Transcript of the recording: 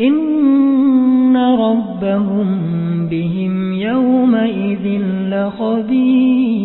إن ربهم بهم يومئذ لخبير